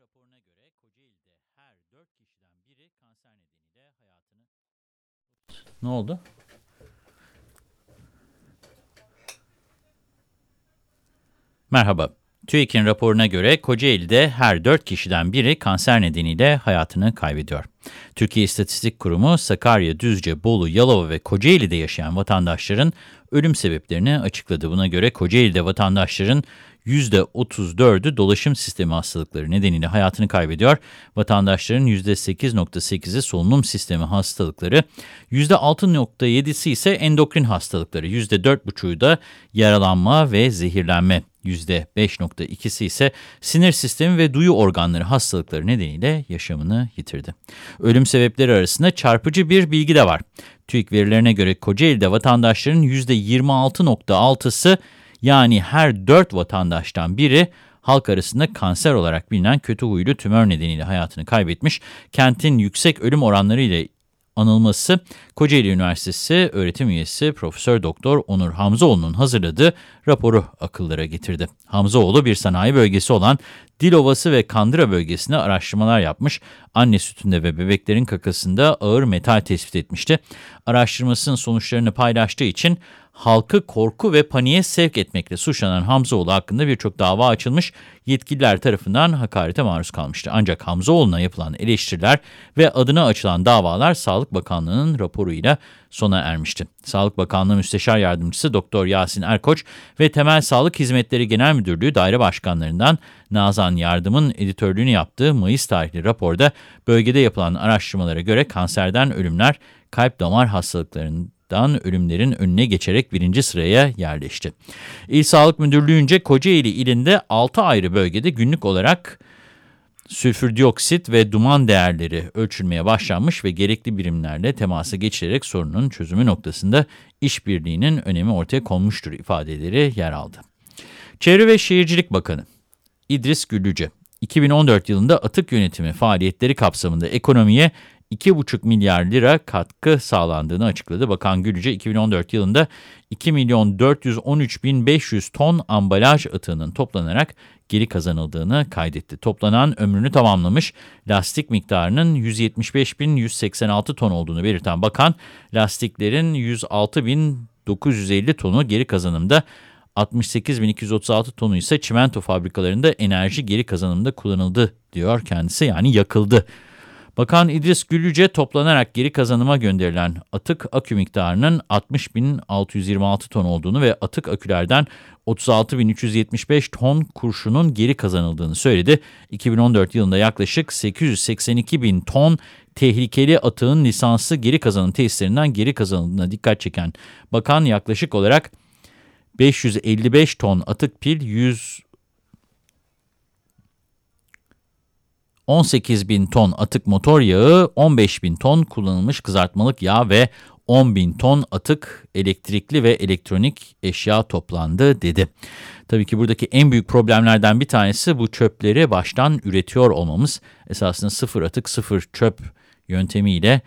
raporuna göre Kocaeli'de her 4 kişiden biri kanser nedeniyle hayatını... Ne oldu? Merhaba. TÜİK'in raporuna göre Kocaeli'de her 4 kişiden biri kanser nedeniyle hayatını kaybediyor. Türkiye İstatistik Kurumu Sakarya, Düzce, Bolu, Yalova ve Kocaeli'de yaşayan vatandaşların ölüm sebeplerini açıkladı. Buna göre Kocaeli'de vatandaşların %34'ü dolaşım sistemi hastalıkları nedeniyle hayatını kaybediyor. Vatandaşların %8.8'i solunum sistemi hastalıkları, %6.7'si ise endokrin hastalıkları, %4.5'u da yaralanma ve zehirlenme. %5.2'si ise sinir sistemi ve duyu organları hastalıkları nedeniyle yaşamını yitirdi. Ölüm sebepleri arasında çarpıcı bir bilgi de var. TÜİK verilerine göre Kocaeli'de vatandaşların %26.6'sı yani her 4 vatandaştan biri halk arasında kanser olarak bilinen kötü huylu tümör nedeniyle hayatını kaybetmiş. Kentin yüksek ölüm oranları ile anılması Kocaeli Üniversitesi öğretim üyesi Profesör Doktor Onur Hamzaoğlu'nun hazırladığı raporu akıllara getirdi. Hamzaoğlu bir sanayi bölgesi olan Dilovası ve Kandıra bölgesinde araştırmalar yapmış, anne sütünde ve bebeklerin kakasında ağır metal tespit etmişti. Araştırmasının sonuçlarını paylaştığı için halkı korku ve paniğe sevk etmekle suçlanan Hamzaoğlu hakkında birçok dava açılmış, yetkililer tarafından hakarete maruz kalmıştı. Ancak Hamzaoğlu'na yapılan eleştiriler ve adına açılan davalar Sağlık Bakanlığı'nın raporuyla sona ermişti. Sağlık Bakanlığı Müsteşar Yardımcısı Doktor Yasin Erkoç ve Temel Sağlık Hizmetleri Genel Müdürlüğü daire başkanlarından Nazan Yardım'ın editörlüğünü yaptığı Mayıs tarihli raporda bölgede yapılan araştırmalara göre kanserden ölümler, kalp damar hastalıklarının dan ölümlerin önüne geçerek birinci sıraya yerleşti. İl Sağlık Müdürlüğü'nce Kocaeli ilinde 6 ayrı bölgede günlük olarak sülfür dioksit ve duman değerleri ölçülmeye başlanmış ve gerekli birimlerle temasa geçilerek sorunun çözümü noktasında işbirliğinin önemi ortaya konmuştur ifadeleri yer aldı. Çevre ve Şehircilik Bakanı İdris Güllüce, 2014 yılında atık yönetimi faaliyetleri kapsamında ekonomiye 2,5 milyar lira katkı sağlandığını açıkladı. Bakan Gülüce 2014 yılında 2 milyon 413 bin 500 ton ambalaj atığının toplanarak geri kazanıldığını kaydetti. Toplanan ömrünü tamamlamış lastik miktarının 175 bin 186 ton olduğunu belirten bakan, lastiklerin 106 bin 950 tonu geri kazanımda 68.236 tonu ise çimento fabrikalarında enerji geri kazanımda kullanıldı diyor kendisi yani yakıldı Bakan İdris Güllüce toplanarak geri kazanıma gönderilen atık akü miktarının 60.626 ton olduğunu ve atık akülerden 36.375 ton kurşunun geri kazanıldığını söyledi. 2014 yılında yaklaşık 882.000 ton tehlikeli atığın lisanslı geri kazanım tesislerinden geri kazanıldığına dikkat çeken bakan yaklaşık olarak 555 ton atık pil, 100 18 bin ton atık motor yağı, 15 bin ton kullanılmış kızartmalık yağ ve 10 bin ton atık elektrikli ve elektronik eşya toplandı dedi. Tabii ki buradaki en büyük problemlerden bir tanesi bu çöpleri baştan üretiyor olmamız. Esasında sıfır atık sıfır çöp yöntemiyle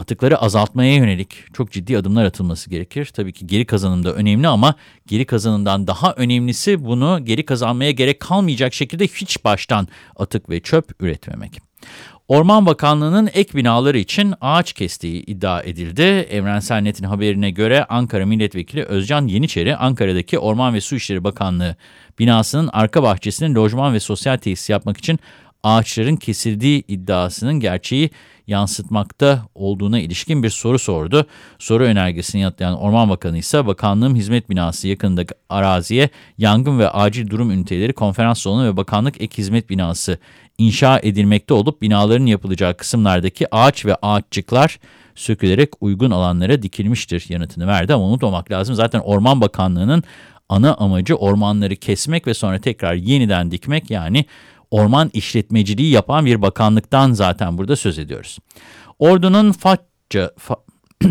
atıkları azaltmaya yönelik çok ciddi adımlar atılması gerekir. Tabii ki geri kazanım da önemli ama geri kazanımdan daha önemlisi bunu geri kazanmaya gerek kalmayacak şekilde hiç baştan atık ve çöp üretmemek. Orman Bakanlığı'nın ek binaları için ağaç kestiği iddia edildi. Evrensel Net'in haberine göre Ankara Milletvekili Özcan Yeniçeri, Ankara'daki Orman ve Su İşleri Bakanlığı binasının arka bahçesinin lojman ve sosyal tesis yapmak için ağaçların kesildiği iddiasının gerçeği yansıtmakta olduğuna ilişkin bir soru sordu. Soru önergesini yanıtlayan Orman Bakanı ise bakanlığın hizmet binası yakınındaki araziye yangın ve acil durum üniteleri, konferans salonu ve bakanlık ek hizmet binası inşa edilmekte olup binaların yapılacağı kısımlardaki ağaç ve ağaççıklar sökülerek uygun alanlara dikilmiştir yanıtını verdi ama unutmamak lazım. Zaten Orman Bakanlığı'nın ana amacı ormanları kesmek ve sonra tekrar yeniden dikmek yani orman işletmeciliği yapan bir bakanlıktan zaten burada söz ediyoruz. Ordu'nun Fatça, fa,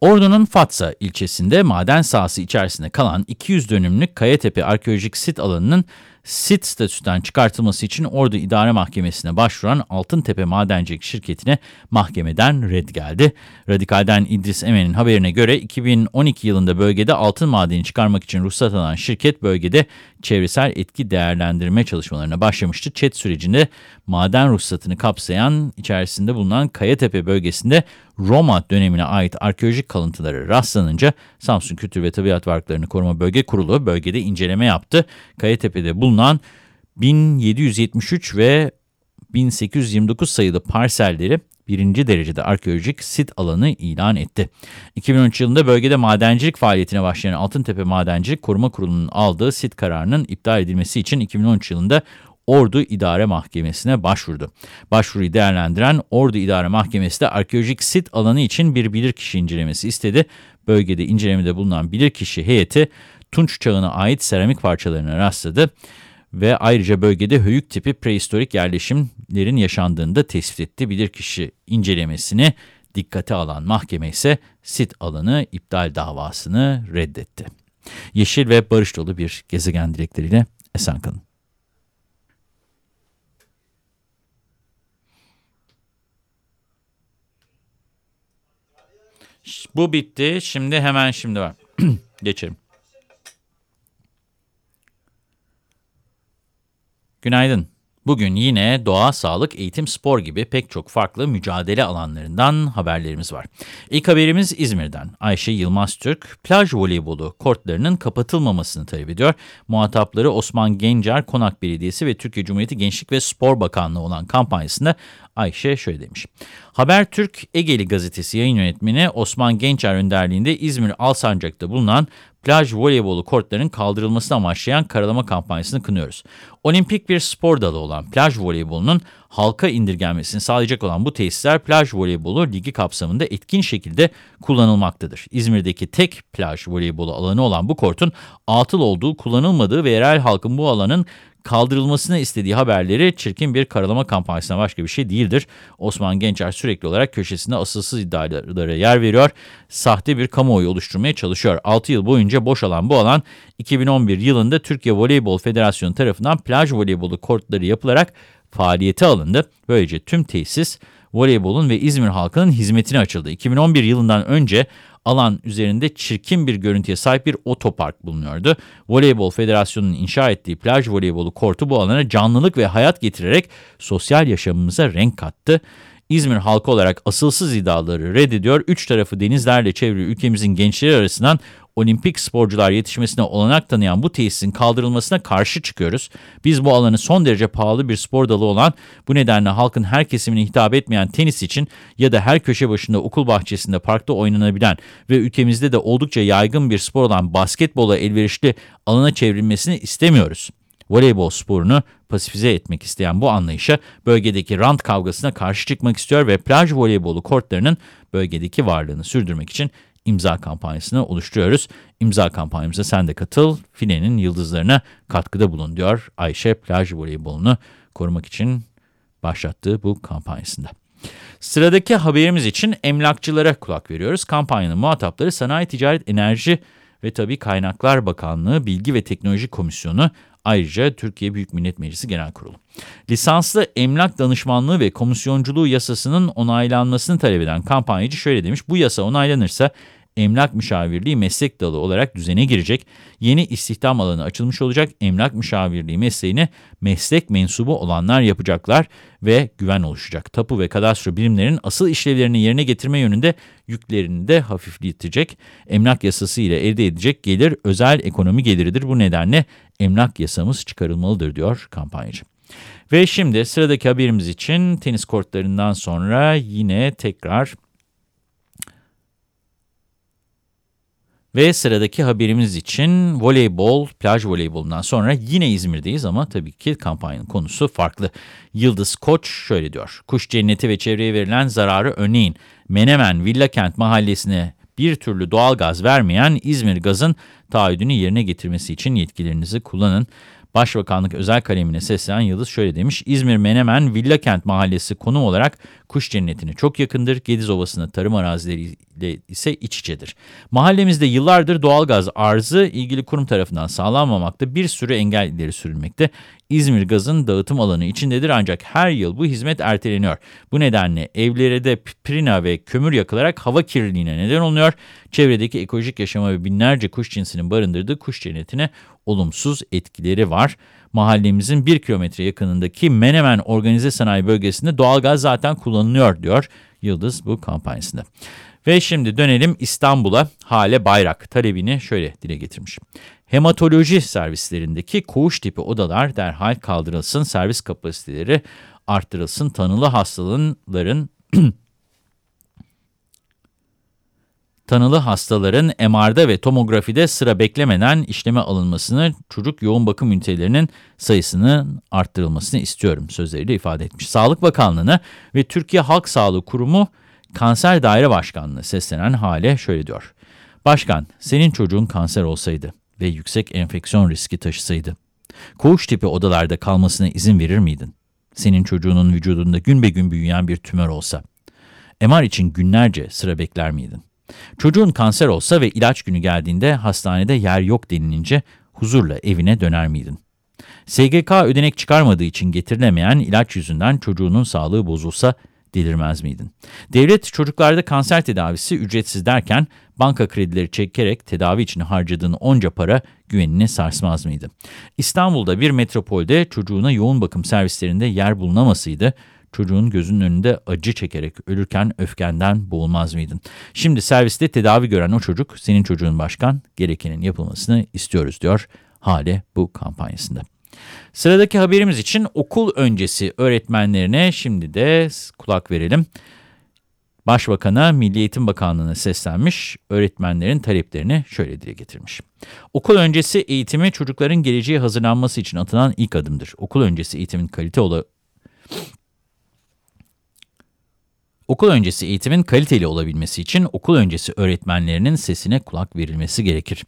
Ordu'nun Fatsa ilçesinde maden sahası içerisinde kalan 200 dönümlük Kayatepe arkeolojik sit alanının sit statüsünden çıkartılması için Ordu İdare Mahkemesi'ne başvuran Altıntepe Madencilik Şirketi'ne mahkemeden red geldi. Radikal'den İdris Emen'in haberine göre 2012 yılında bölgede altın madeni çıkarmak için ruhsat alan şirket bölgede çevresel etki değerlendirme çalışmalarına başlamıştı. ÇED sürecinde maden ruhsatını kapsayan içerisinde bulunan Kayatepe bölgesinde Roma dönemine ait arkeolojik kalıntıları rastlanınca Samsun Kültür ve Tabiat Varlıklarını Koruma Bölge Kurulu bölgede inceleme yaptı. Kayatepe'de bulunan 1773 ve 1829 sayılı parselleri birinci derecede arkeolojik sit alanı ilan etti. 2013 yılında bölgede madencilik faaliyetine başlayan Altıntepe Madencilik Koruma Kurulu'nun aldığı sit kararının iptal edilmesi için 2013 yılında Ordu İdare Mahkemesi'ne başvurdu. Başvuruyu değerlendiren Ordu İdare Mahkemesi de arkeolojik sit alanı için bir bilirkişi incelemesi istedi. Bölgede incelemede bulunan bilirkişi heyeti Tunç çağına ait seramik parçalarına rastladı ve ayrıca bölgede höyük tipi prehistorik yerleşimlerin yaşandığını da tespit etti. Bilirkişi incelemesini dikkate alan mahkeme ise sit alanı iptal davasını reddetti. Yeşil ve barış dolu bir gezegen dilekleriyle esen kalın. Bu bitti. Şimdi hemen şimdi var. Geçelim. Günaydın. Bugün yine doğa, sağlık, eğitim, spor gibi pek çok farklı mücadele alanlarından haberlerimiz var. İlk haberimiz İzmir'den. Ayşe Yılmaz Türk, plaj voleybolu kortlarının kapatılmamasını talep ediyor. Muhatapları Osman Gencer, Konak Belediyesi ve Türkiye Cumhuriyeti Gençlik ve Spor Bakanlığı olan kampanyasında Ayşe şöyle demiş. Habertürk Egeli gazetesi yayın yönetmeni Osman Gençer önderliğinde İzmir Alsancak'ta bulunan plaj voleybolu kortlarının kaldırılmasını amaçlayan karalama kampanyasını kınıyoruz. Olimpik bir spor dalı olan plaj voleybolunun halka indirgenmesini sağlayacak olan bu tesisler plaj voleybolu ligi kapsamında etkin şekilde kullanılmaktadır. İzmir'deki tek plaj voleybolu alanı olan bu kortun atıl olduğu, kullanılmadığı ve yerel halkın bu alanın kaldırılmasını istediği haberleri çirkin bir karalama kampanyasına başka bir şey değildir. Osman Gençer sürekli olarak köşesinde asılsız iddialara yer veriyor, sahte bir kamuoyu oluşturmaya çalışıyor. 6 yıl boyunca boşalan bu alan 2011 yılında Türkiye Voleybol Federasyonu tarafından plaj voleybolu kortları yapılarak faaliyete alındı. Böylece tüm tesis voleybolun ve İzmir halkının hizmetine açıldı. 2011 yılından önce alan üzerinde çirkin bir görüntüye sahip bir otopark bulunuyordu. Voleybol Federasyonu'nun inşa ettiği plaj voleybolu kortu bu alana canlılık ve hayat getirerek sosyal yaşamımıza renk kattı. İzmir halkı olarak asılsız iddiaları reddediyor. Üç tarafı denizlerle çevrili ülkemizin gençleri arasından olimpik sporcular yetişmesine olanak tanıyan bu tesisin kaldırılmasına karşı çıkıyoruz. Biz bu alanı son derece pahalı bir spor dalı olan, bu nedenle halkın her kesimine hitap etmeyen tenis için ya da her köşe başında okul bahçesinde parkta oynanabilen ve ülkemizde de oldukça yaygın bir spor olan basketbola elverişli alana çevrilmesini istemiyoruz. Voleybol sporunu pasifize etmek isteyen bu anlayışa bölgedeki rant kavgasına karşı çıkmak istiyor ve plaj voleybolu kortlarının bölgedeki varlığını sürdürmek için imza kampanyasını oluşturuyoruz. İmza kampanyamıza sen de katıl, filenin yıldızlarına katkıda bulun diyor Ayşe plaj voleybolunu korumak için başlattığı bu kampanyasında. Sıradaki haberimiz için emlakçılara kulak veriyoruz. Kampanyanın muhatapları Sanayi Ticaret Enerji ve tabii Kaynaklar Bakanlığı Bilgi ve Teknoloji Komisyonu Ayrıca Türkiye Büyük Millet Meclisi Genel Kurulu. Lisanslı emlak danışmanlığı ve komisyonculuğu yasasının onaylanmasını talep eden kampanyacı şöyle demiş. Bu yasa onaylanırsa emlak müşavirliği meslek dalı olarak düzene girecek. Yeni istihdam alanı açılmış olacak. Emlak müşavirliği mesleğini meslek mensubu olanlar yapacaklar ve güven oluşacak. Tapu ve kadastro birimlerinin asıl işlevlerini yerine getirme yönünde yüklerini de hafifletecek. Emlak yasası ile elde edecek gelir özel ekonomi geliridir. Bu nedenle emlak yasamız çıkarılmalıdır diyor kampanyacı. Ve şimdi sıradaki haberimiz için tenis kortlarından sonra yine tekrar Ve sıradaki haberimiz için voleybol, plaj voleybolundan sonra yine İzmir'deyiz ama tabii ki kampanyanın konusu farklı. Yıldız Koç şöyle diyor. Kuş cenneti ve çevreye verilen zararı örneğin Menemen Villakent mahallesine bir türlü doğal gaz vermeyen İzmir Gaz'ın taahhüdünü yerine getirmesi için yetkilerinizi kullanın. Başbakanlık özel kalemine seslenen Yıldız şöyle demiş. İzmir Menemen Villakent Mahallesi konum olarak kuş cennetine çok yakındır. Gediz Ovası'nda tarım arazileriyle ise iç içedir. Mahallemizde yıllardır doğalgaz arzı ilgili kurum tarafından sağlanmamakta bir sürü engel ileri sürülmekte. İzmir Gaz'ın dağıtım alanı içindedir ancak her yıl bu hizmet erteleniyor. Bu nedenle evlere de prina ve kömür yakılarak hava kirliliğine neden oluyor. Çevredeki ekolojik yaşama ve binlerce kuş cinsinin barındırdığı kuş cennetine olumsuz etkileri var. Mahallemizin bir kilometre yakınındaki Menemen Organize Sanayi Bölgesi'nde doğalgaz zaten kullanılıyor diyor Yıldız bu kampanyasında. Ve şimdi dönelim İstanbul'a. Hale Bayrak talebini şöyle dile getirmiş. Hematoloji servislerindeki koğuş tipi odalar derhal kaldırılsın, servis kapasiteleri arttırılsın, tanılı hastaların tanılı hastaların MR'da ve tomografide sıra beklemeden işleme alınmasını, çocuk yoğun bakım ünitelerinin sayısının arttırılmasını istiyorum sözleriyle ifade etmiş. Sağlık Bakanlığı'na ve Türkiye Halk Sağlığı Kurumu Kanser Daire Başkanlığı seslenen hale şöyle diyor. Başkan, senin çocuğun kanser olsaydı ve yüksek enfeksiyon riski taşısaydı, koğuş tipi odalarda kalmasına izin verir miydin? Senin çocuğunun vücudunda gün be gün büyüyen bir tümör olsa, MR için günlerce sıra bekler miydin? Çocuğun kanser olsa ve ilaç günü geldiğinde hastanede yer yok denilince huzurla evine döner miydin? SGK ödenek çıkarmadığı için getirilemeyen ilaç yüzünden çocuğunun sağlığı bozulsa delirmez miydin? Devlet çocuklarda kanser tedavisi ücretsiz derken banka kredileri çekerek tedavi için harcadığın onca para güvenini sarsmaz mıydı? İstanbul'da bir metropolde çocuğuna yoğun bakım servislerinde yer bulunamasıydı çocuğun gözünün önünde acı çekerek ölürken öfkenden boğulmaz mıydın? Şimdi serviste tedavi gören o çocuk, senin çocuğun başkan, gerekenin yapılmasını istiyoruz diyor Hale bu kampanyasında. Sıradaki haberimiz için okul öncesi öğretmenlerine şimdi de kulak verelim. Başbakan'a, Milli Eğitim Bakanlığı'na seslenmiş, öğretmenlerin taleplerini şöyle dile getirmiş. Okul öncesi eğitimi çocukların geleceğe hazırlanması için atılan ilk adımdır. Okul öncesi eğitimin kalite ola Okul öncesi eğitimin kaliteli olabilmesi için okul öncesi öğretmenlerinin sesine kulak verilmesi gerekir.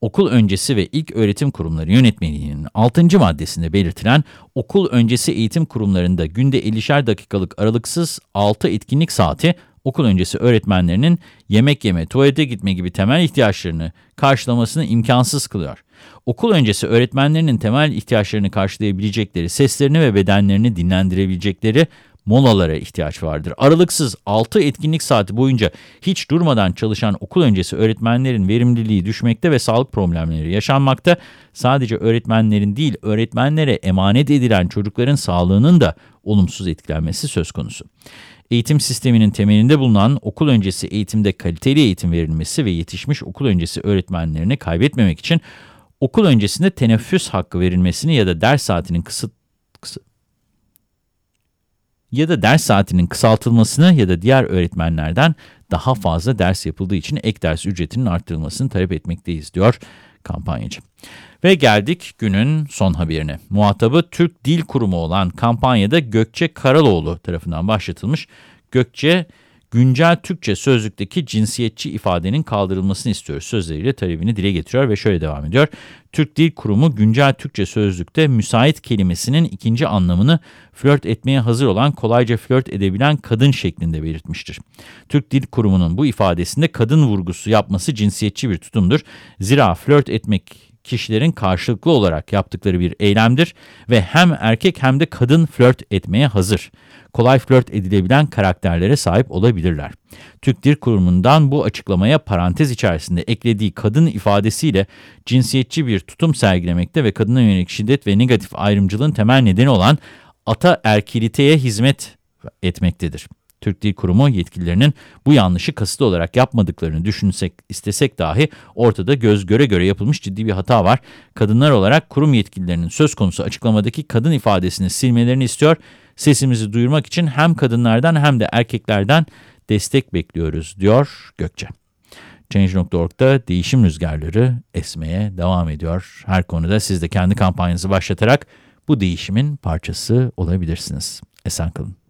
Okul öncesi ve ilk öğretim kurumları yönetmeliğinin 6. maddesinde belirtilen okul öncesi eğitim kurumlarında günde 50'şer dakikalık aralıksız 6 etkinlik saati okul öncesi öğretmenlerinin yemek yeme, tuvalete gitme gibi temel ihtiyaçlarını karşılamasını imkansız kılıyor. Okul öncesi öğretmenlerinin temel ihtiyaçlarını karşılayabilecekleri, seslerini ve bedenlerini dinlendirebilecekleri molalara ihtiyaç vardır. Aralıksız 6 etkinlik saati boyunca hiç durmadan çalışan okul öncesi öğretmenlerin verimliliği düşmekte ve sağlık problemleri yaşanmakta. Sadece öğretmenlerin değil, öğretmenlere emanet edilen çocukların sağlığının da olumsuz etkilenmesi söz konusu. Eğitim sisteminin temelinde bulunan okul öncesi eğitimde kaliteli eğitim verilmesi ve yetişmiş okul öncesi öğretmenlerini kaybetmemek için okul öncesinde teneffüs hakkı verilmesini ya da ders saatinin kısıt, kısıt ya da ders saatinin kısaltılmasını ya da diğer öğretmenlerden daha fazla ders yapıldığı için ek ders ücretinin arttırılmasını talep etmekteyiz diyor kampanyacı. Ve geldik günün son haberine. Muhatabı Türk Dil Kurumu olan kampanyada Gökçe Karaloğlu tarafından başlatılmış. Gökçe güncel Türkçe sözlükteki cinsiyetçi ifadenin kaldırılmasını istiyoruz sözleriyle talebini dile getiriyor ve şöyle devam ediyor. Türk Dil Kurumu güncel Türkçe sözlükte müsait kelimesinin ikinci anlamını flört etmeye hazır olan kolayca flört edebilen kadın şeklinde belirtmiştir. Türk Dil Kurumu'nun bu ifadesinde kadın vurgusu yapması cinsiyetçi bir tutumdur. Zira flört etmek kişilerin karşılıklı olarak yaptıkları bir eylemdir ve hem erkek hem de kadın flört etmeye hazır kolay flört edilebilen karakterlere sahip olabilirler. Türk Dil Kurumu'ndan bu açıklamaya parantez içerisinde eklediği kadın ifadesiyle cinsiyetçi bir tutum sergilemekte ve kadına yönelik şiddet ve negatif ayrımcılığın temel nedeni olan ata erkiliteye hizmet etmektedir. Türk Dil Kurumu yetkililerinin bu yanlışı kasıtlı olarak yapmadıklarını düşünsek, istesek dahi ortada göz göre göre yapılmış ciddi bir hata var. Kadınlar olarak kurum yetkililerinin söz konusu açıklamadaki kadın ifadesini silmelerini istiyor Sesimizi duyurmak için hem kadınlardan hem de erkeklerden destek bekliyoruz, diyor Gökçe. Change.org'da değişim rüzgarları esmeye devam ediyor. Her konuda siz de kendi kampanyanızı başlatarak bu değişimin parçası olabilirsiniz. Esen kalın.